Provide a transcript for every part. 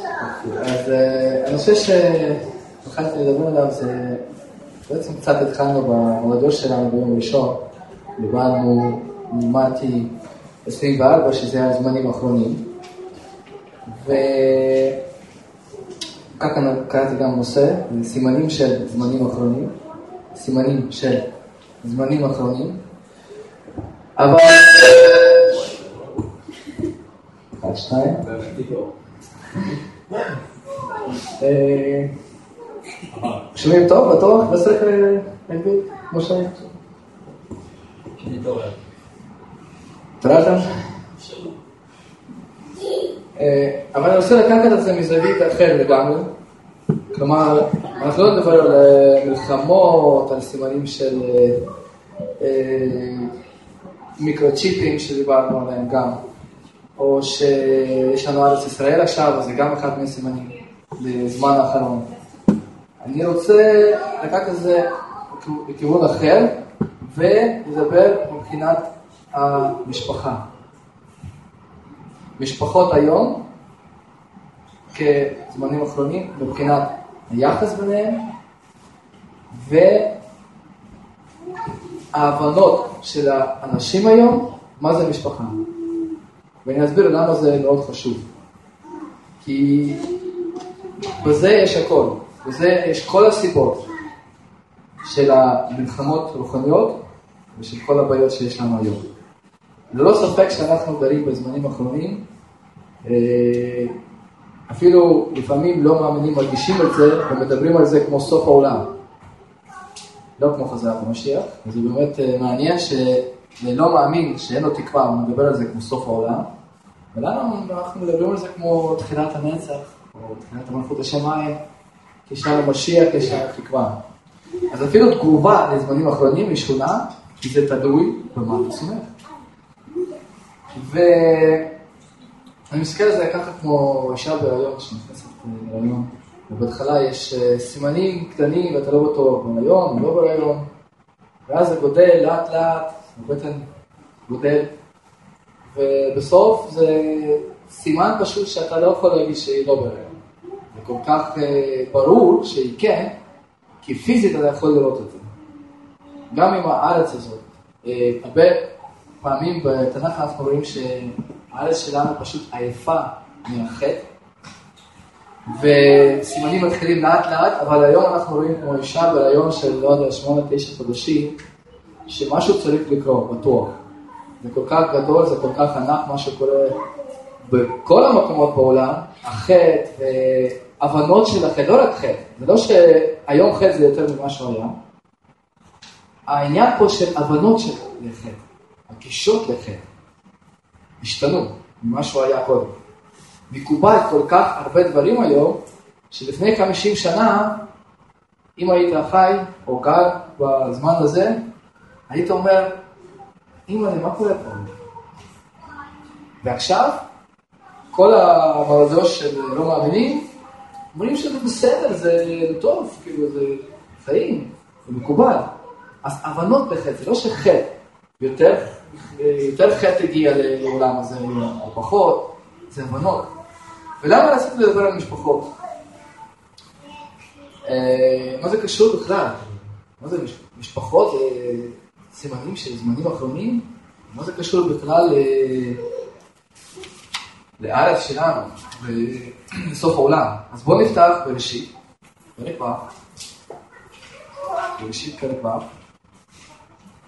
אז אה, הנושא שהתחלתי לדבר עליו זה, בעצם קצת התחלנו במועדון שלנו ביום ראשון, דיברנו, לימדתי 24, שזה הזמנים האחרונים, וככה קראתי גם נושא, סימנים של זמנים אחרונים, סימנים של זמנים אחרונים, אבל... אחד, שניים. אה, שומעים טוב? בטוח? לא צריך להגביל? כמו שאני... התעוררתם? אה, אבל אני רוצה לקחת את זה מזווית אחרת לגמרי. כלומר, אנחנו לא נדבר על אה, מלחמות, על סימנים של מיקרוצ'יפים שדיברנו עליהם גם. או שיש לנו ארץ ישראל עכשיו, אז זה גם אחד מהסימנים לזמן האחרון. אני רוצה לקחת את זה בכיוון אחר ולדבר מבחינת המשפחה. משפחות היום, כזמנים אחרונים, מבחינת היחס ביניהם וההבנות של האנשים היום, מה זה משפחה. ואני אסביר למה זה מאוד חשוב. כי בזה יש הכל, בזה יש כל הסיבות של המלחמות רוחניות ושל כל הבעיות שיש לנו היום. ללא ספק שאנחנו גרים בזמנים האחרונים, אה, אפילו לפעמים לא מאמינים, מרגישים את זה ומדברים על זה כמו סוף העולם. לא כמו חזר במשיח, וזה באמת אה, מעניין ש... ולא מאמין שאין לו תקווה, הוא מדבר על זה כמו סוף העולם. ולנו אנחנו מדברים על זה כמו תחילת הנצח, או תחילת המלכות השמיים, כשיש לנו משיח, יש לנו תקווה. אז אפילו תגובה לזמנים האחרונים היא שונה, כי זה תלוי במה אתה סומך. ואני מסתכל על זה ככה כמו אישה בהריון שנכנסת להריון, ובהתחלה יש אה, סימנים קטנים ואתה לא בטוח בהריון או לא בהריון, ואז זה גודל לאט לאט, הבטן גודל, ובסוף זה סימן פשוט שאתה לא יכול להגיד שהיא לא בהריון. זה כל כך אה, ברור שהיא כן, כי פיזית אתה יכול לראות את זה. גם עם הארץ הזאת. אה, הרבה פעמים בתנ"ך אנחנו רואים שהארץ שלנו פשוט עייפה מהחטא, וסימנים מתחילים לאט לאט, אבל היום אנחנו רואים כמו אישה בהריון של, לא יודע, שמונה, תשע חודשים, שמשהו צריך לקרות, בטוח. זה כל כך גדול, זה כל כך ענק מה שקורה בכל המקומות בעולם, החטא והבנות של החטא, לא רק חטא, זה לא שהיום חטא זה יותר ממה שהוא היה, העניין פה של הבנות של חטא, הגישות לחטא, השתנו ממה שהוא היה קודם. מקובל כל כך הרבה דברים היום, שלפני 50 שנה, אם היית חי או גר בזמן הזה, היית אומר, אימא, מה קורה פה? ועכשיו, כל המרדות של לא מאמינים, אומרים שזה בסדר, זה טוב, כאילו, זה חיים, זה מקובל. אז הבנות בחטא, זה לא שחטא, יותר, יותר חטא הגיע לעולם הזה, או פחות, זה הבנות. ולמה רציתי לדבר על משפחות? אה, מה זה קשור בכלל? מה זה משפחות? סימנים של זמנים אחרונים? מה זה קשור בכלל לארץ שלנו, לסוף העולם? אז בואו נפתח בראשית, פרק ו', בראשית פרק ו',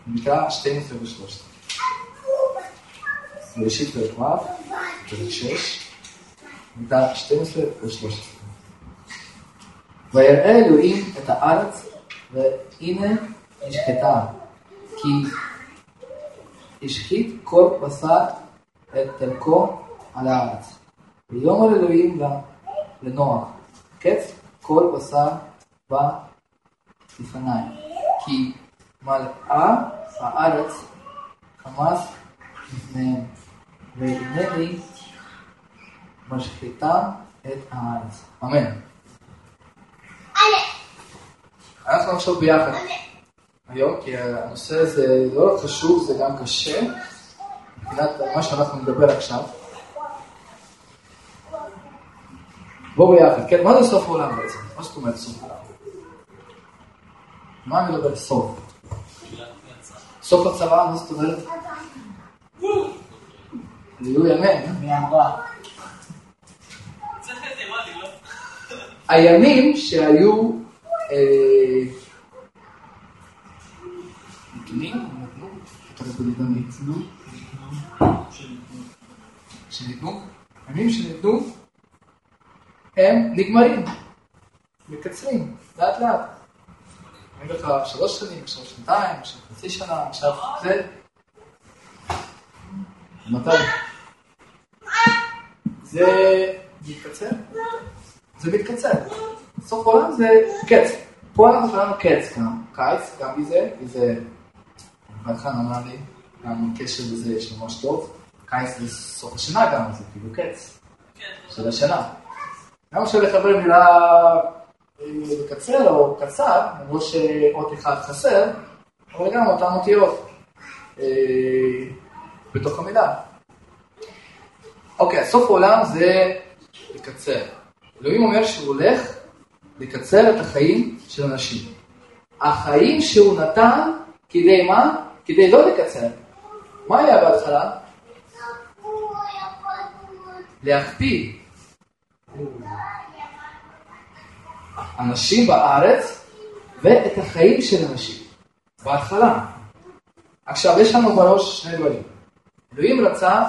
נקרא 12 ו-13. בראשית פרק ו', פרק 6, נקרא 12 ו-13. ויראה אלוהים את הארץ, והנה נשחטה. כי השחית כל בשר את דרכו על הארץ. ויאמר אלוהים לנוח, קץ כל בשר בא לפניי, כי מלאה הארץ חמס לפניהם, והנני משחיתה את הארץ. אמן. אנחנו עכשיו ביחד. היום, כי הנושא הזה לא רק חשוב, זה גם קשה, מבחינת מה שאנחנו נדבר עכשיו. בואו ביחד, כן, מה זה סוף העולם בעצם? מה זאת אומרת סוף העולם? מה אני מדבר סוף? סוף הצבא, מה זאת אומרת? זיהוי אמן. מי אמרה? הימים שהיו אה, נתונים, לדעת ניתנו, שניתנו, הימים שניתנו, הם נגמרים, מקצרים, לאט לאט. אני לך שלוש שנים, עכשיו שנתיים, עכשיו חצי שנה, עכשיו זה. מתי? זה מתקצר? זה מתקצר. סוף העולם זה קץ. פה אנחנו שלנו קץ גם. קיץ, גם מזה, וזה... בהתחלה אמר לי, גם קשר לזה יש ממש טוב. קיץ זה סוף השנה גם, זה כאילו קץ. של השנה. גם עכשיו לחבר מילה לקצר או קצר, למרות שאות אחד חסר, אבל גם אותן אותיות אה, בתוך המילה. אוקיי, סוף העולם זה לקצר. אלוהים אומר שהוא הולך לקצר את החיים של אנשים. החיים שהוא נתן, כדי מה? כדי לא לקצר. מה היה בהתחלה? להקפיא. אנשים בארץ ואת החיים של אנשים. בהתחלה. עכשיו, יש לנו בראש שני דברים. אלוהים רצה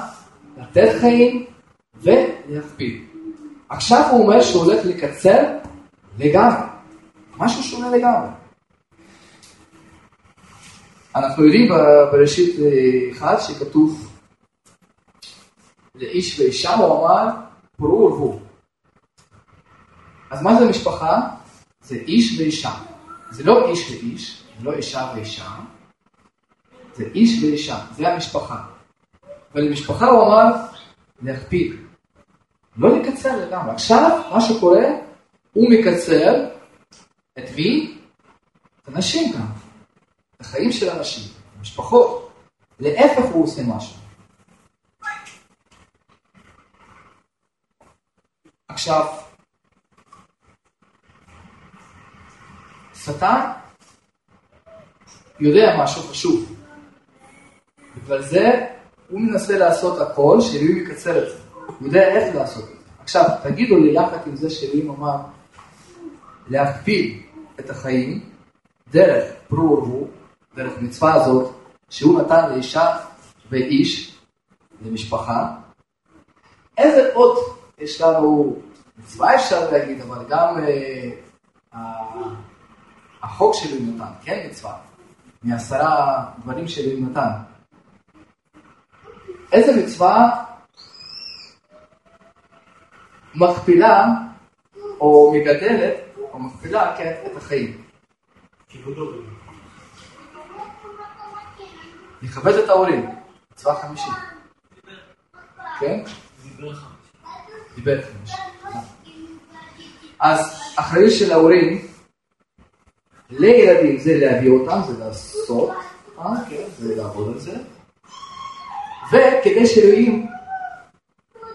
לתת חיים ולהקפיא. עכשיו הוא אומר שהוא הולך לקצר לגמרי. משהו שונה לגמרי. אנחנו יודעים בראשית אחד שכתוב לאיש ואישה, הוא אמר פרו ורבו. אז מה זה משפחה? זה איש ואישה. זה לא איש ואיש, זה לא אישה ואישה, זה איש ואישה, זה המשפחה. ולמשפחה הוא אמר להקפיד, לא לקצר לגמרי. עכשיו, מה שקורה, הוא מקצר את מי? את הנשים את החיים של אנשים, משפחות. להפך הוא עושה משהו. עכשיו, שטן יודע משהו חשוב. בגלל זה הוא מנסה לעשות הכל שאלוהים יקצר את זה. הוא יודע איך לעשות את זה. עכשיו, תגידו לי יחד עם זה שאלוהים אמר להקפיד את החיים דרך פרו ורבו, דרך מצווה הזאת, שהוא נתן לאישה ואיש, למשפחה. איזה עוד יש לנו מצווה אפשר להגיד, אבל גם uh, החוק שאלוהים נתן, כן מצווה, מעשרה דברים שאלוהים נתן. איזה מצווה מכפילה או מגדלת או מכפילה כן, את החיים. לכבד את ההורים, מצווה חמישית. כן? דיבר חמישית. אז אחריות של ההורים לילדים זה להביא אותם, זה לעשות, אה, כן, זה לעבוד על זה. וכדי שאלוהים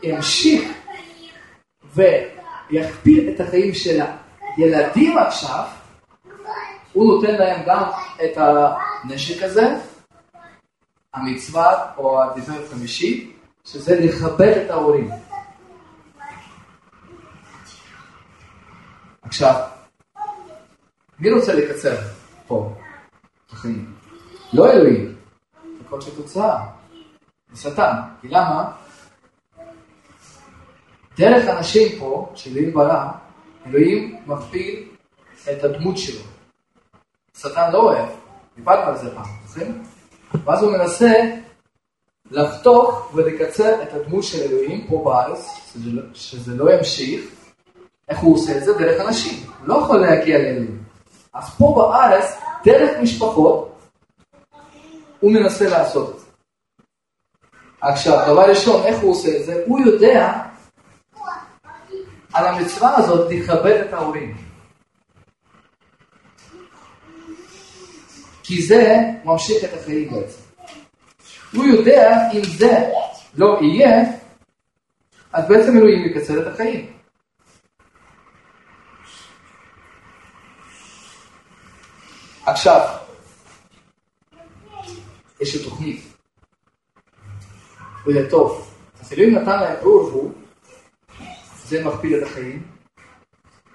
ימשיך ויכפיל את החיים של הילדים עכשיו, הוא נותן להם גם את הנשק הזה, המצווה או הדיבר החמישי, שזה לכבד את ההורים. עכשיו, מי רוצה לקצר פה את החיים? לא אלוהים, כל שתוצאה. זה שטן. כי למה? דרך אנשים פה, שאלוהים ברא, אלוהים מכפיל את הדמות שלו. שטן לא אוהב, דיברנו על זה פעם, זוכרים? ואז הוא מנסה לחתוך ולקצר את הדמות של אלוהים פה בארץ, שזה, לא- שזה לא ימשיך. איך הוא עושה את זה? דרך אנשים. הוא לא יכול להגיע לאלוהים. אז פה בארץ, דרך משפחות, הוא מנסה לעשות את זה. עכשיו, דבר ראשון, איך הוא עושה את זה? הוא יודע על המצווה הזאת לכבד את ההורים. כי זה ממשיך את החיים בעצם. הוא יודע אם זה לא יהיה, אז בעצם אלוהים יקצר את החיים. עכשיו, יש לי תוכנית. ולטוב. אז אלוהים נתן להם אורבו, זה מכפיל את החיים.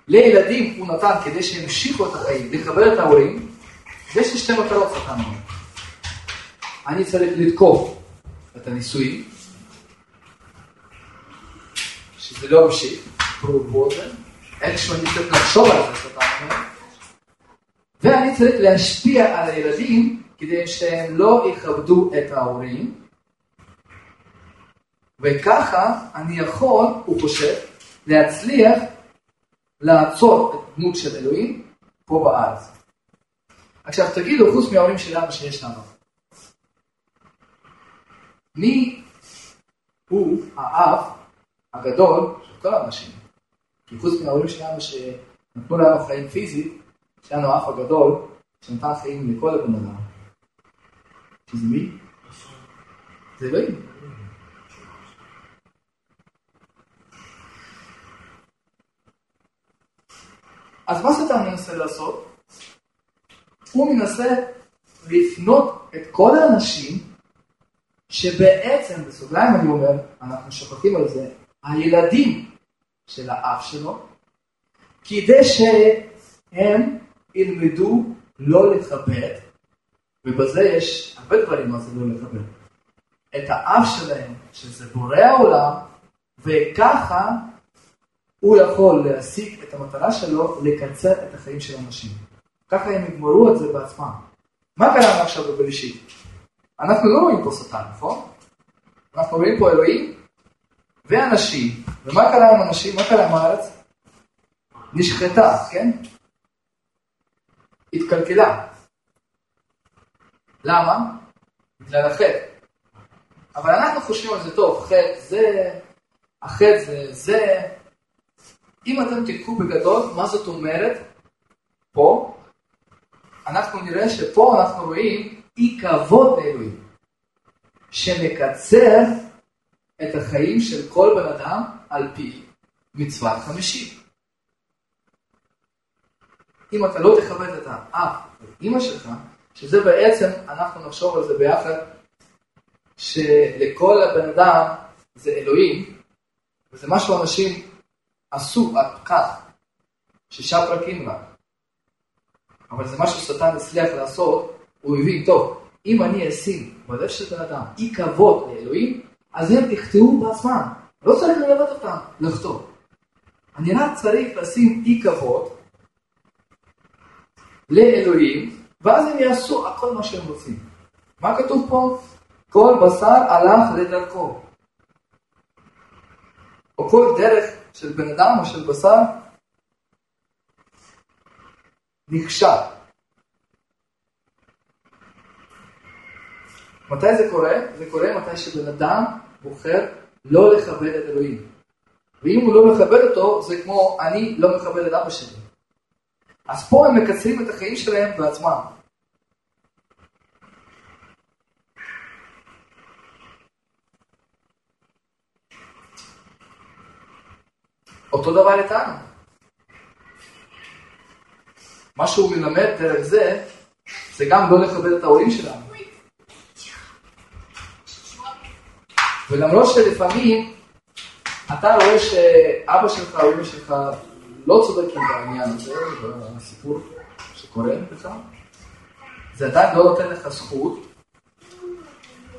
לילדים הוא נתן כדי שימשיכו את החיים, לחבר את ההורים, ויש לי שתי מטרות סתם. אני צריך לתקוף את הנישואים, שזה לא ממשיך, ברור זה, איכשהו אני צריך לחשוב על זה, שאתה אומר, ואני צריך להשפיע על הילדים כדי שהם לא יכבדו את ההורים, וככה אני יכול, הוא חושב, להצליח לעצור את דמות של אלוהים פה בארץ. עכשיו תגידו, חוץ מההורים שלנו שיש לנו, מי הוא האב הגדול של כל האנשים? כי חוץ מההורים שלנו שנתנו לנו חיים פיזית, יש לנו האף הגדול שנתן חיים לכל הבן אדם. שזה מי? זה אלוהים. אז מה שאתה מנסה לעשות? הוא מנסה לפנות את כל האנשים שבעצם, בסוגריים אני אומר, אנחנו שוכחים על זה, הילדים של האף שלו, כדי שהם ילמדו לא לכבד, ובזה יש הרבה דברים מה זה לא לכבד, את האף שלהם, שזה בורא העולם, וככה הוא יכול להשיג את המטרה שלו לקצר את החיים של אנשים. ככה הם יגמרו את זה בעצמם. מה קרה עכשיו בבראשית? אנחנו לא רואים פה שטן, נכון? אנחנו רואים פה אלוהים ואנשים. ומה קרה עם אנשים? מה קרה עם הארץ? נשחטה, כן? התקלקלה. למה? בגלל החטא. אבל אנחנו חושבים על זה טוב, חטא זה, החטא זה זה. אם אתם תקחו בגדול, מה זאת אומרת פה? אנחנו נראה שפה אנחנו רואים אי כבוד לאלוהים, שמקצר את החיים של כל בן אדם על פי מצוות חמישית. אם אתה לא תכבד את האב ואימא שלך, שזה בעצם, אנחנו נחשוב על זה ביחד, שלכל הבן אדם זה אלוהים, וזה מה שאנשים עשו עד כך, שישה פרקים רק. אבל זה מה ששטן הצליח לעשות, הוא הבין, טוב, אם אני אשים בלב של בן אדם אי כבוד לאלוהים, אז הם יחטאו בעצמם. לא צריך ללמד אותם לחטוא. אני רק צריך לשים אי כבוד לאלוהים, ואז הם יעשו הכל מה שהם רוצים. מה כתוב פה? כל בשר הלך לדרכו. או כל דרך של בן אדם או של בשר נכשל. מתי זה קורה? זה קורה מתי שבן אדם בוחר לא לכבד את אלוהים. ואם הוא לא מכבד אותו, זה כמו אני לא מכבד את אבא שלי. אז פה הם מקצרים את החיים שלהם בעצמם. אותו דבר איתנו. מה שהוא מלמד דרך זה, זה גם לא לכבד את ההורים שלנו. ולמרות שלפעמים אתה רואה שאבא שלך אמא שלך לא צודקים בעניין הזה, בסיפור שקורה לך, זה עדיין לא נותן לך זכות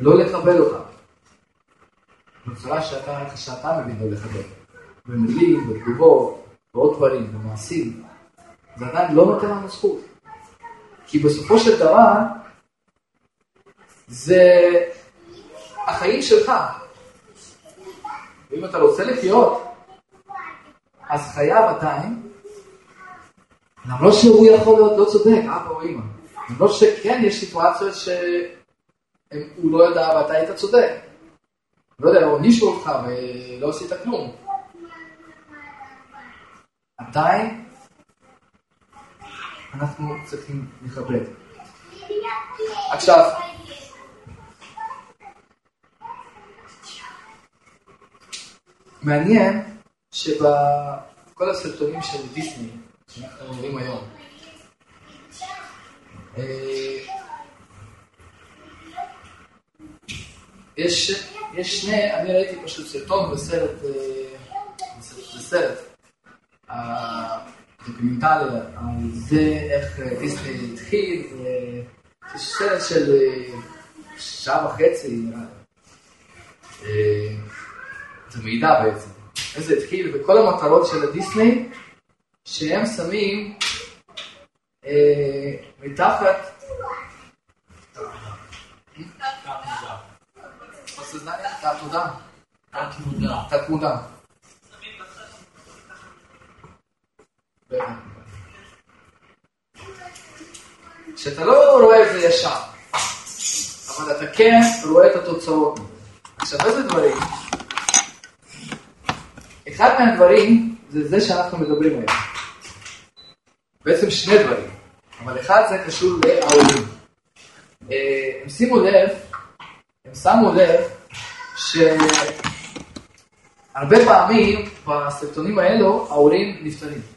לא לקבל אותה. בצורה שאתה, שאתה מבין לא לקבל. במילים, בתגובות, בעוד דברים, במעשים. זה עדיין לא נותן לנו זכות. כי בסופו של דבר, זה החיים שלך. ואם אתה רוצה לחיות, אז חייב עדיין, למרות שהוא יכול להיות לא צודק, אבא או אמא. למרות שכן יש סיטואציות שהוא לא יודע ואתה היית צודק. לא יודע, או נישו אותך ולא עשית כלום. עדיין אנחנו צריכים לכבד. עכשיו, מעניין שבכל הסרטונים של דיסני שאנחנו רואים היום, אה, יש, יש שני, אני ראיתי פשוט סרטון בסרט, בסרט, דוקומנטלי על זה, איך דיסני התחיל, יש סרט של שעה וחצי, נראה לי. זה מידע בעצם, איך זה התחיל, וכל המטרות של הדיסני, שהם שמים אה, מתחת... תת-מודע. תת-מודע. שאתה לא רואה את זה ישר, אבל אתה כן רואה את התוצאות. עכשיו איזה דברים? אחד מהדברים זה זה שאנחנו מדברים היום. בעצם שני דברים, אבל אחד זה קשור להורים. אה, הם שימו לב, הם שמו לב שהרבה פעמים בסרטונים האלו ההורים נפטרים.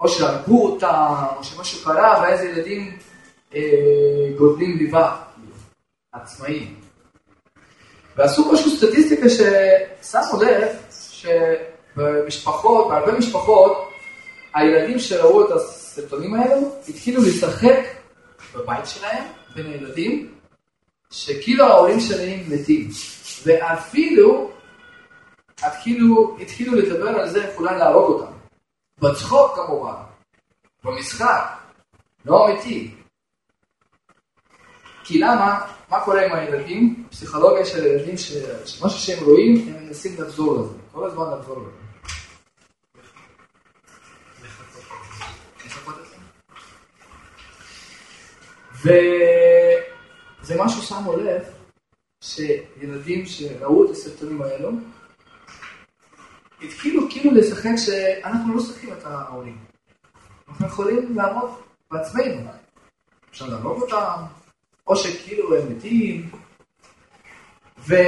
או שהרגו אותם, או שמשהו קרה, ואז ילדים אה, גודלים לבד, עצמאים. ועשו פשוט סטטיסטיקה ששמו לב שבמשפחות, בהרבה משפחות, הילדים שראו את הסרטונים האלו התחילו לשחק בבית שלהם, בין הילדים, שכאילו ההורים שלהם מתים. ואפילו התחילו, התחילו לדבר על זה אולי להרוג אותם. בצחוק כמובן, במשחק, לא אמיתי. כי למה? מה קורה עם הילדים? פסיכולוגיה של ילדים, שמשהו שהם רואים, הם מנסים לחזור לזה, כל הזמן לחזור לזה. וזה משהו שמו לב, שילדים שראו את הסרטונים האלו, התחילו כאילו לשחק שאנחנו לא שחקים את ההורים. אנחנו יכולים לעמוד בעצמנו. אפשר להרוג אותם, או שכאילו הם מתים, ובזה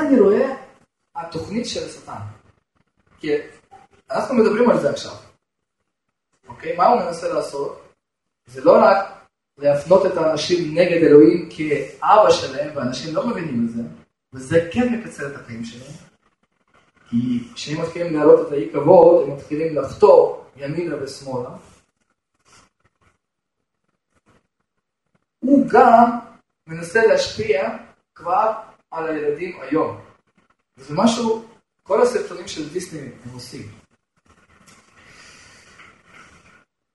אני רואה התוכנית של השטן. כי אנחנו מדברים על זה עכשיו. אוקיי? מה הוא מנסה לעשות? זה לא רק להפנות את האנשים נגד אלוהים כאבא שלהם, ואנשים לא מבינים את זה, וזה כן מקצר את החיים שלהם. כי כשהם מתחילים להעלות את האי כבוד, הם מתחילים לחתור ימינה ושמאלה. הוא גם מנסה להשפיע כבר על הילדים היום. וזה משהו, כל הסרטונים של דיסני הם עושים.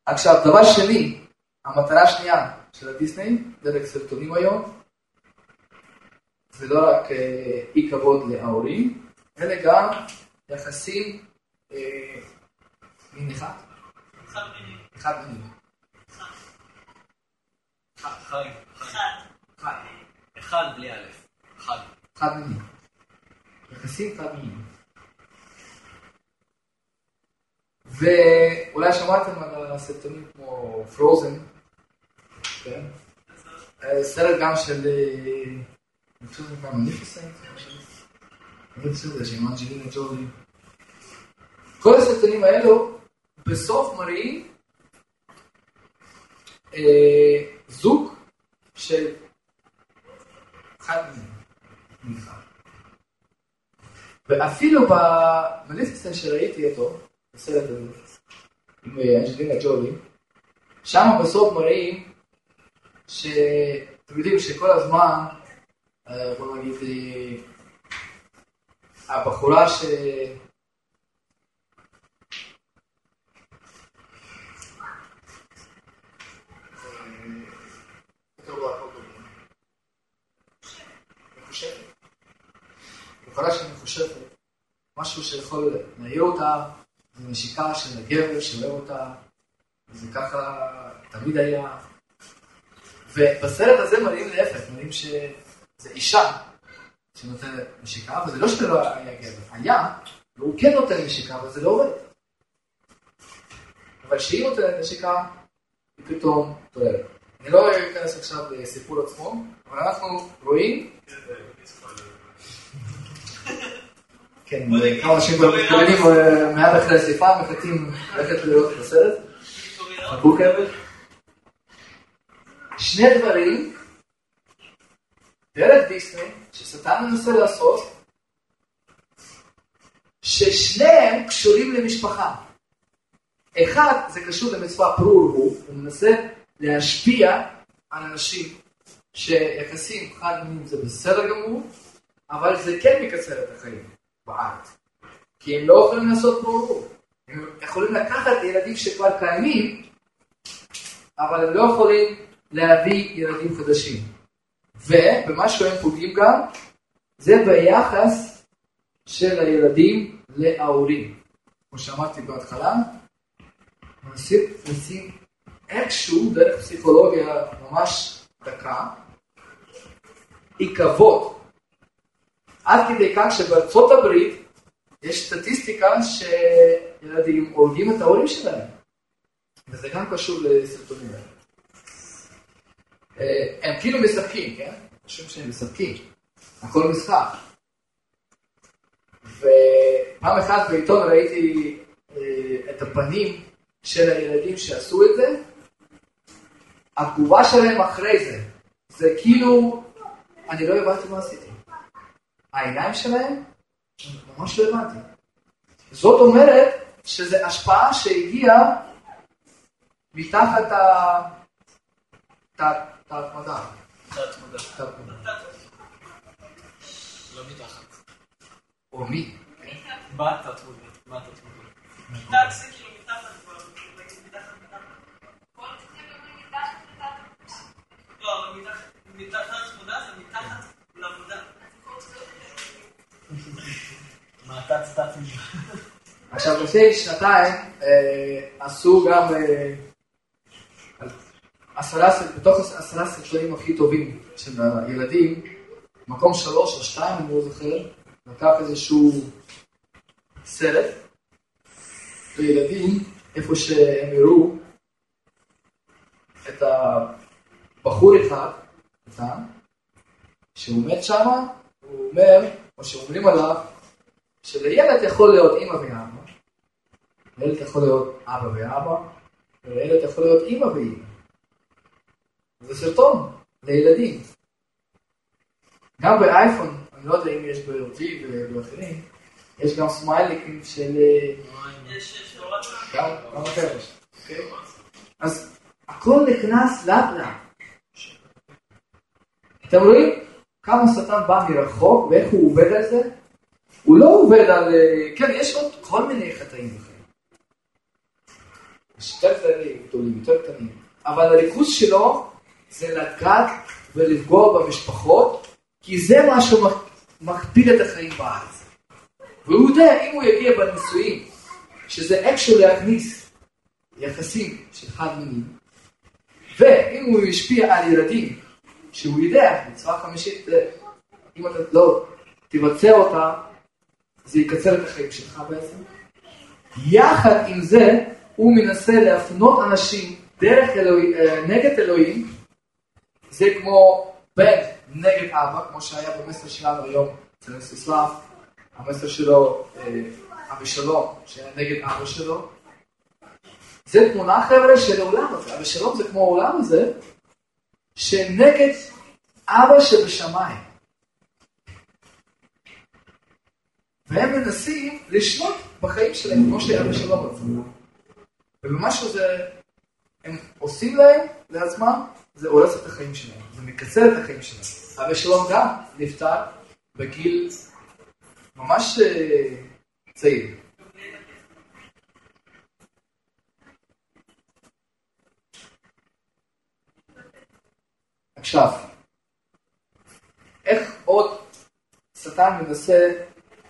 עכשיו, דבר שני, המטרה השנייה של הדיסני, דרך סרטונים היום, זה לא רק אה, אי כבוד להורים, אלא גם יחסים אה, מין אחד. אחד מיני. אחד בלי א', אחד. חד מיני. יחסים חד מיני. ואולי שמעתם על הסרטונים כמו פרוזן, כן? אה, סרט גם של... מניפיסנט, אני חושב שזה שם אנג'לינה ג'ולי. כל הסרטונים האלו בסוף מראים אה, זוג של חד מיני. ואפילו במליפיסנט שראיתי אותו, בסרט הזה, עם אנג'לינה ג'ולי, שם בסוף מראים שאתם יודעים שכל הזמן, בוא נגיד, הבחורה ש... בחורה שמחושבת, משהו שיכול להעיר אותה, זה נשיקה של הגבר שאוהב אותה, וזה ככה תמיד היה. ובסרט הזה מראים להפך, מראים שזה אישה שנותנת נשיקה, וזה לא שזה לא היה גבר, היה, והוא כן נותן נשיקה, אבל זה לא עובד. אבל כשהיא נותנת נשיקה, היא פתאום טוערת. אני לא אכנס עכשיו לסיפור עצמו, אבל אנחנו רואים... כן. כמה אנשים כבר מתכוננים אה, מיד אחרי השיחה, מחכים ללכת לראות את הסרט. חכו. שני דברים, דרך דיסני, ששטן מנסה לעשות, ששניהם קשורים למשפחה. אחד, זה קשור למצווה פרו ורבו, הוא מנסה להשפיע על אנשים שיחסים חד מיניים זה בסדר גמור, אבל זה כן מקצר את החיים בארץ. כי הם לא יכולים לעשות פרו ורבו. הם יכולים לקחת ילדים שכבר קיימים, אבל הם לא יכולים להביא ילדים חדשים. ובמה שהם פוגעים גם, זה ביחס של הילדים להורים. כמו שאמרתי בהתחלה, מנסים, מנסים איכשהו דרך פסיכולוגיה ממש דקה, עיכבות. עד כדי כך שבארצות הברית יש סטטיסטיקה שילדים הורגים את ההורים שלהם. וזה גם קשור לסרטונים האלה. אה, הם כאילו מספקים, כן? חושבים שהם מספקים. הכל משחק. ופעם אחת בעיתון ראיתי אה, את הפנים של הילדים שעשו את זה, התגובה שלהם אחרי זה, זה כאילו, אני לא הבנתי מה עשיתי. העיניים שלהם, ממש לא הבנתי. זאת אומרת שזו השפעה שהגיעה מתחת. תת-מודע. תת-מודע. לא מתחת. או מי? מה תת-מודע? מה תת-מודע? תת זה כאילו מתחת מתחת. לא, מודע זה מתחת למודע. מה תת-תת-מודע? עכשיו, לפני שנתיים אה, עשו גם אה, עשרה, בתוך עשרה סרטונים הכי טובים של הילדים, מקום שלוש או שתיים, אני לא זוכר, לקח איזשהו סרט לילדים, איפה שהם הראו את הבחור אחד, קטן, מת שמה, הוא אומר, או שאומרים עליו, שלילד יכול להיות אימא ואבא, לילד יכול להיות אבא ואבא, ולילד יכול להיות אימא ואימא. זה סרטון לילדים. גם באייפון, אני לא יודע אם יש ב-LG ובאחרים, יש גם סמייליקים של... יש, אוקיי? אז הכל נכנס לאט. אתם רואים כמה שטן בא מרחוק ואיך הוא עובד על זה? הוא לא עובד על... כן, יש עוד כל מיני חטאים בחיים. יש יותר קטנים, גדולים, יותר קטנים. אבל הריכוז שלו זה לגעת ולפגוע במשפחות, כי זה מה שמכפיל את החיים בארץ. והוא יודע, אם הוא יגיע בנישואים, שזה איכשהו להכניס יחסים של חד מינים, ואם הוא ישפיע על ילדים, שהוא יודע, מצווה חמישית, אם אתה לא תבצע אותה, זה יקצר את החיים שלך בעצם. יחד עם זה, הוא מנסה להפנות אנשים דרך אלוהים, נגד אלוהים, זה כמו בן נגד אבא, כמו שהיה במסר שלנו היום אצל נסיסלב, המסר שלו, אבישלום, שהיה נגד אבא שלו. זה תמונה חבר'ה של העולם הזה, אבישלום זה כמו העולם הזה, שנגד אבא שבשמיים. והם מנסים לשלוט בחיים שלהם, כמו שאבא שלום רצה. ובמשהו זה, הם עושים להם, לעצמם, זה הורס את החיים שלהם, זה מקצר את החיים שלהם. אבא שלום גם נפטר בגיל ממש אה, צעיר. עכשיו, איך עוד שטן מנסה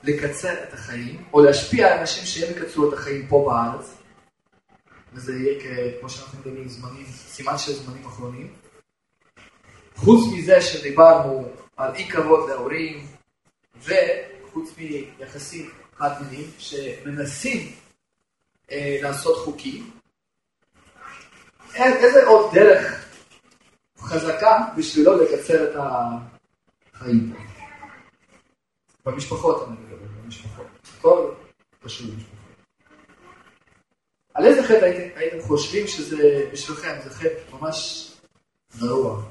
לקצר את החיים, או להשפיע על אנשים שהם יקצרו את החיים פה בארץ, וזה יהיה כמו שאנחנו יודעים, זמנים, סימן של זמנים אחרונים. חוץ מזה שדיברנו על אי כבוד להורים, וחוץ מיחסים חד מיניים שמנסים אה, לעשות חוקים, איזה עוד דרך חזקה בשבילו לקצר את החיים. במשפחות אני מדבר, במשפחות. הכל קשור למשפחה. על איזה חטא הייתם, הייתם חושבים שזה בשבילכם, זה חטא ממש גרוע?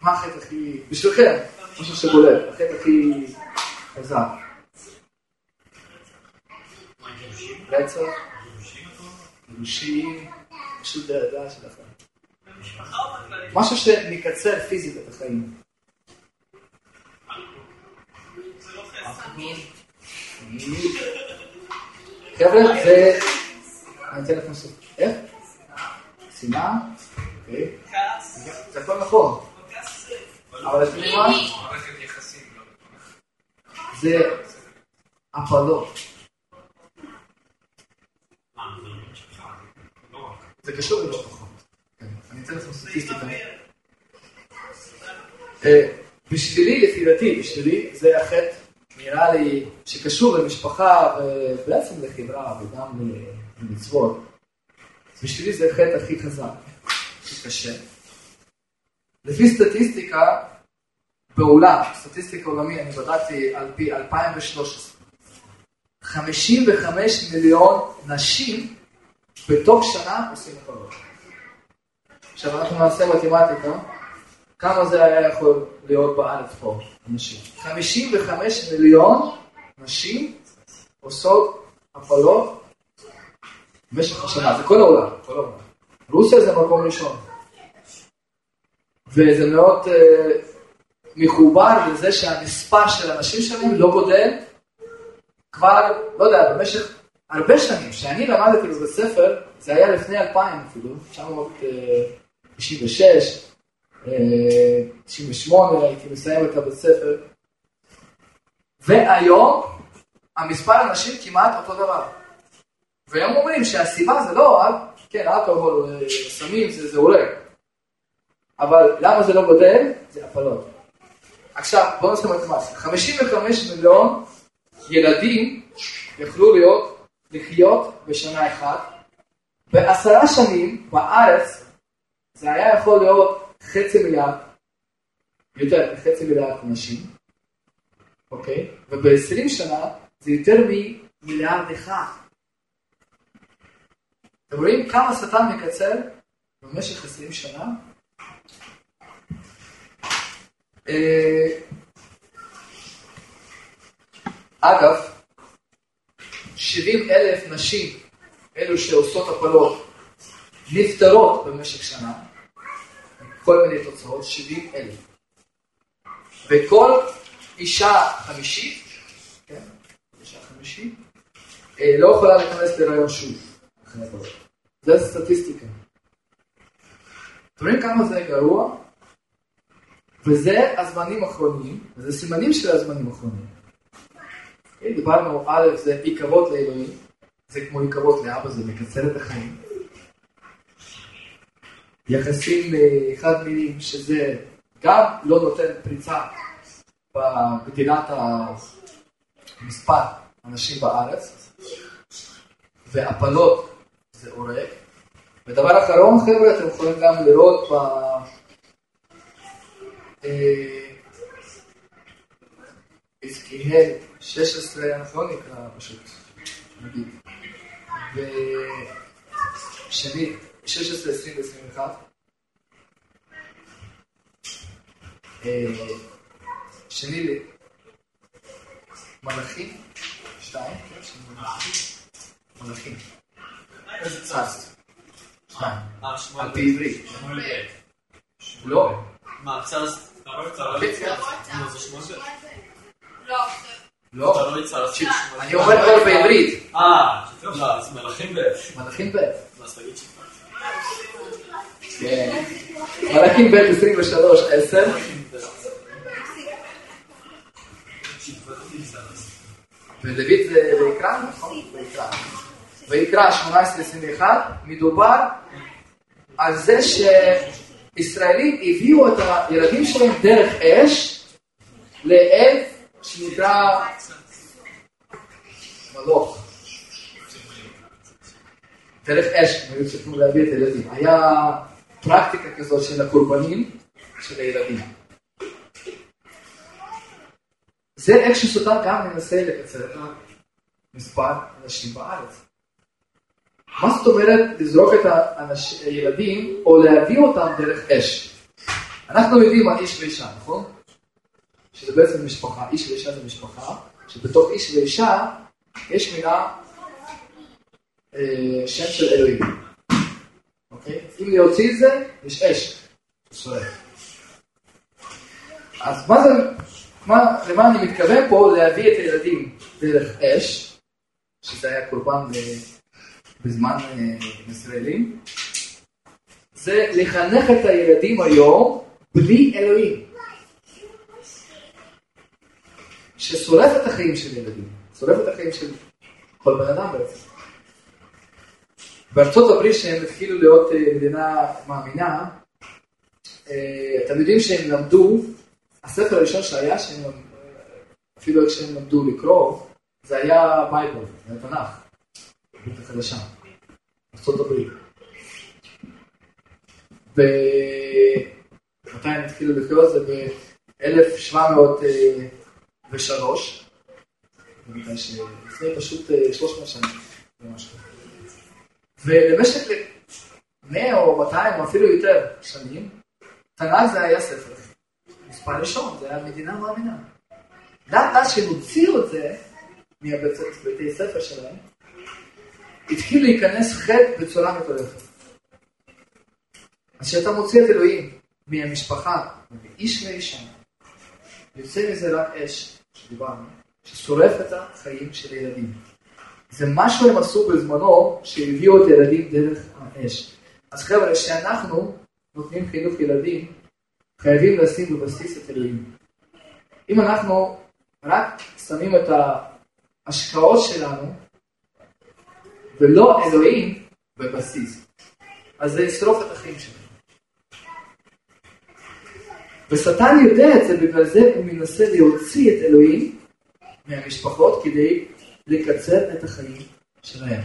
מה החטא הכי... בשבילכם, משהו שבולט, החטא הכי חזק. רצח, גירושים, פשוט דעה שלכם. משהו שמקצר פיזית את החיים. חבר'ה, זה... אני אתן לכם סוף. איך? שנאה? אוקיי. זה הכל נכון. אבל אתם יודעים מה? זה הפלות. זה קשור ללא פחות. כן, אני אתן לכם סטטיסטיקה. אה, בשבילי, לפי דעתי, בשבילי, זה החטא, נראה לי, שקשור למשפחה ובעצם לחברה וגם למצוות. בשבילי זה החטא הכי חזק, הכי קשה. לפי סטטיסטיקה בעולם, סטטיסטיקה עולמי, אני בדקתי על פי 2013, 55 מיליון נשים בתוך שנה עושים הפלות. עכשיו אנחנו נעשה מתמטיקה, כמה זה היה יכול להיות בארץ פה, אנשים. 55 מיליון נשים עושות הפלות במשך השנה, זה כל העולם, כל העולם. רוסיה זה מקום ראשון. וזה מאוד uh, מחובר לזה שהמספר של האנשים שלהם לא גודל כבר, לא יודע, במשך הרבה שנים. כשאני למדתי בבית ספר, זה היה לפני 2000 אפילו, 996, 98, הייתי מסיים את הבית ספר. והיום המספר האנשים כמעט אותו דבר. והם אומרים שהסיבה זה לא, כן, אלכוהול, אה, סמים, זה, זה הורג. אבל למה זה לא גודל? זה הפלות. עכשיו, בואו נעשה מתמטיקה. 55 מיליון ילדים יכלו להיות, לחיות בשנה אחת. בעשרה שנים בארץ זה היה יכול להיות חצי מיליארד, יותר מחצי מיליארד אנשים, אוקיי? וב-20 שנה זה יותר ממיליארד אחד. אתם רואים כמה שטן מקצר במשך 20 שנה? אה, אגב, 70 אלף נשים, אלו שעושות הפלות, נפטרות במשך שנה, כל מיני תוצאות, 70 אלף. וכל אישה חמישית, כן, אישה חמישית, אה, לא יכולה להיכנס להיריון שוב. זה סטטיסטיקה. אתם רואים כמה זה גרוע? וזה הזמנים האחרונים, וזה סימנים של הזמנים האחרונים. דיברנו, א', זה כבוד לאלוהים, זה כמו כבוד לאבא, זה מקצר את החיים. יחסים לחד מינים, שזה גם לא נותן פריצה בגדירת המספר אנשים בארץ, והפלות זה הורג. ודבר אחרון, חבר'ה, אתם יכולים גם לראות ב... יזכיאל 16, אנחנו לא נקרא פשוט, נגיד. ושנית, 16, 20 ו-21. שני מלאכים, שתיים, כן, שני מלאכים. מלאכים. איזה צד. שתיים. אה, על פי עברית. לא. מה, צז? אתה לא כן. לא, לא. לא אני אומר כבר בעברית. אה, לא, אז מלאכים ב'. מלאכים ב'. אז תגיד שפט. כן. מלאכים ב' 23, 10. ולווית זה ויקרא, נכון? ויקרא. ויקרא 18-21, מדובר על זה שישראלים הביאו את הילדים שלהם דרך אש לאל שנקרא מלוך. דרך אש, הם היו צריכים להביא את הילדים. היה פרקטיקה כזאת של הקורבנים של הילדים. זה איך שסוטן גם מנסה לקצר את המספר אנשים בארץ. מה זאת אומרת לזרוק את האנש- הילדים או להביא אותם דרך אש? אנחנו יודעים על איש ואישה, נכון? שזה בעצם משפחה, איש ואישה זה משפחה, שבתוך איש ואישה יש מילה שם של אלוהים. אוקיי? אם להוציא את זה, יש אש. אז מה זה, מה, למה אני מתכוון פה? להביא את הילדים דרך אש, שזה היה קורבן בזמן אה, ישראלים, זה לחנך את הילדים היום בלי אלוהים. ששורף את החיים של ילדים, שורף את החיים של כל בן אדם בעצם. בארצות הברית שהם התחילו להיות אה, מדינה מאמינה, אה, אתם יודעים שהם למדו, הספר הראשון שהיה, שהם, אה, אפילו איך שהם למדו לקרוא, זה היה בייבל, זה היה תנ"ך, ברית החדשה, ארצות הברית. ומתי הם התחילו לקרוא זה? ב-1703, מתי ש... לפני פשוט אה, 300 שנים, ולמשך 100 או 200 או אפילו יותר שנים, תנ"ך זה היה ספר. מספר ראשון, זה היה מדינה מאמינה. לאט לאט שהם הוציאו את זה מבתי ספר שלהם, התחיל להיכנס חטא בצורה מטורפת. אז כשאתה מוציא את אלוהים מהמשפחה, מאיש ואישה, יוצא מזה רק אש, שדיברנו, ששורף את החיים של הילדים. זה משהו הם עשו בזמנו, שהביאו את הילדים דרך האש. אז חבר'ה, כשאנחנו נותנים חינוך ילדים, חייבים לשים בבסיס את אלוהים. אם אנחנו רק שמים את ההשקעות שלנו, ולא אלוהים בבסיס, אז זה ישרוף את החיים שלנו. ושטן יודע את זה, בגלל זה הוא מנסה להוציא את אלוהים מהמשפחות כדי לקצר את החיים שלהם.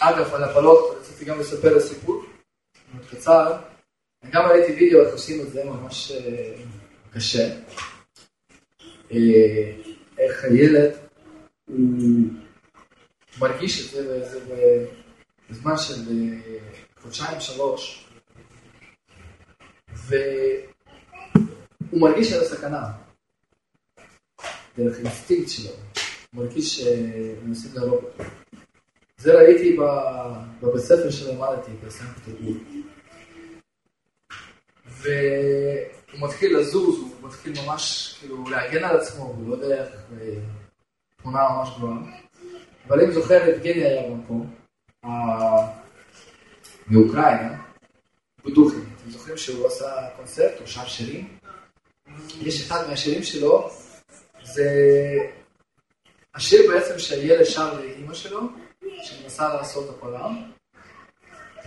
אגב, על הפלות, רציתי גם לספר סיפור מאוד קצר. אני גם ראיתי וידאו איך עושים את זה ממש אה, קשה. אה, איך הילד הוא מרגיש את זה, בזמן של אה, חודשיים שלוש, והוא מרגיש את הסכנה דרך האינסטינקט שלו, הוא מרגיש שמנסים להרוג אותו. זה ראיתי בבית ספר שלמדתי, בסנט פטרבורג. והוא מתחיל לזוז, הוא מתחיל ממש כאילו להגן על עצמו, הוא לא יודע איך, אה, תמונה ממש גבוהה. אבל אם זוכר, יבגני היה אה, מאוקראינה, בדוכין. אתם זוכרים שהוא עשה קונצרט, הוא שר שירים? יש אחד מהשירים שלו, זה השיר בעצם שהילד שר לאימא שלו, שמנסה לעשות הפלה,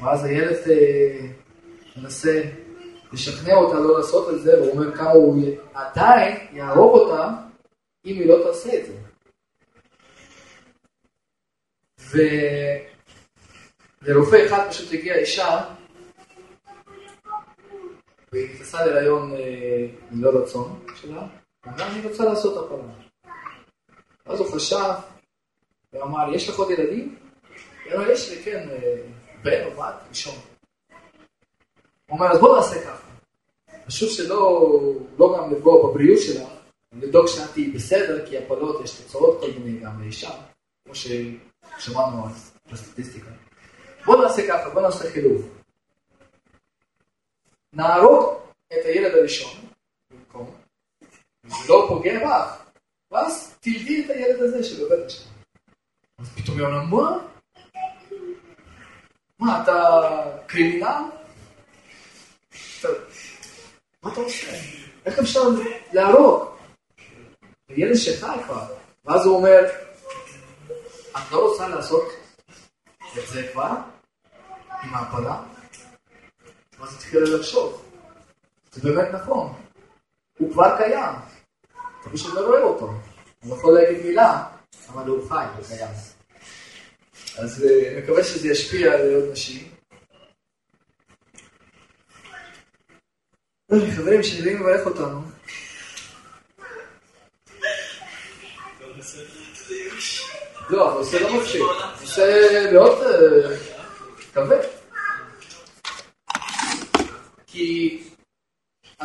ואז הילד אה, מנסה לשכנע אותה לא לעשות את זה, והוא אומר כמה הוא עדיין יהרוג אותה אם היא לא תעשה את זה. ולרופא אחד פשוט הגיעה אישה, והיא נכנסה להיריון אה, ללא רצון שלה, ואמרה אני רוצה לעשות הפלה. אז הוא חשב, ואמר, יש לך עוד ילדים? היא אמרה, יש לי, כן, אה, בן או בת, ראשון. הוא אומר, אז בוא נעשה ככה. פשוט שלא לא גם לפגוע בבריאות שלה, לדאוג שאת תהיי בסדר, כי הפלות יש תוצאות כל מיני גם לאישה, כמו ששמענו אז בסטטיסטיקה. בוא נעשה ככה, בוא נעשה חילוב. נהרוג את הילד הראשון, במקום, זה לא פוגע בך, ואז תלדי את הילד הזה שבבטן שלך. אז פתאום היא אומרת, מה? מה, אתה קרימינל? מה אתה עושה? איך אפשר להרוג? ילד שחי כבר. ואז הוא אומר, את לא רוצה לעשות את זה כבר? עם ההפלה? ואז התחילה לחשוב. זה באמת נכון. הוא כבר קיים. אתה פשוט לא רואה אותו. הוא יכול להגיד מילה, אבל הוא חי, הוא קיים. אז אה, מקווה שזה ישפיע על עוד נשים. אוי, חברים, שאלוהים יברך אותנו. לא, זה לא מפחיד. זה מאוד אה, כבד. כי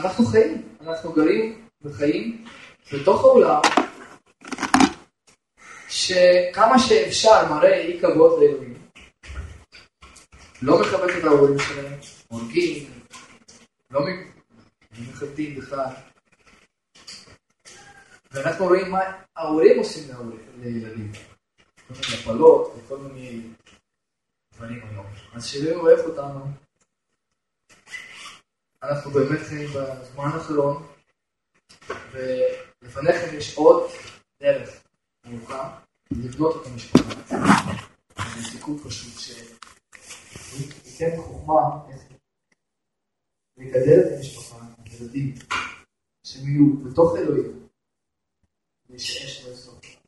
אנחנו חיים, אנחנו גרים וחיים בתוך העולם שכמה שאפשר מראה אי כבוד לאלוהים. לא מכבד את ההורים שלהם, הורגים, לא לא מכבדים בכלל. ואנחנו רואים מה ההורים עושים לילדים. כל מיני הפלות וכל מיני דברים היום. אז שאלוהים אוהב אותנו. אנחנו באמת חיים בזמן האחרון, ולפניכם יש עוד דרך ארוכה לבנות את המשפחה. זה סיכום פשוט שייתן חוכמה איך לגדל את המשפחה, את הילדים, שהם יהיו בתוך אלוהים, ויש אש לא.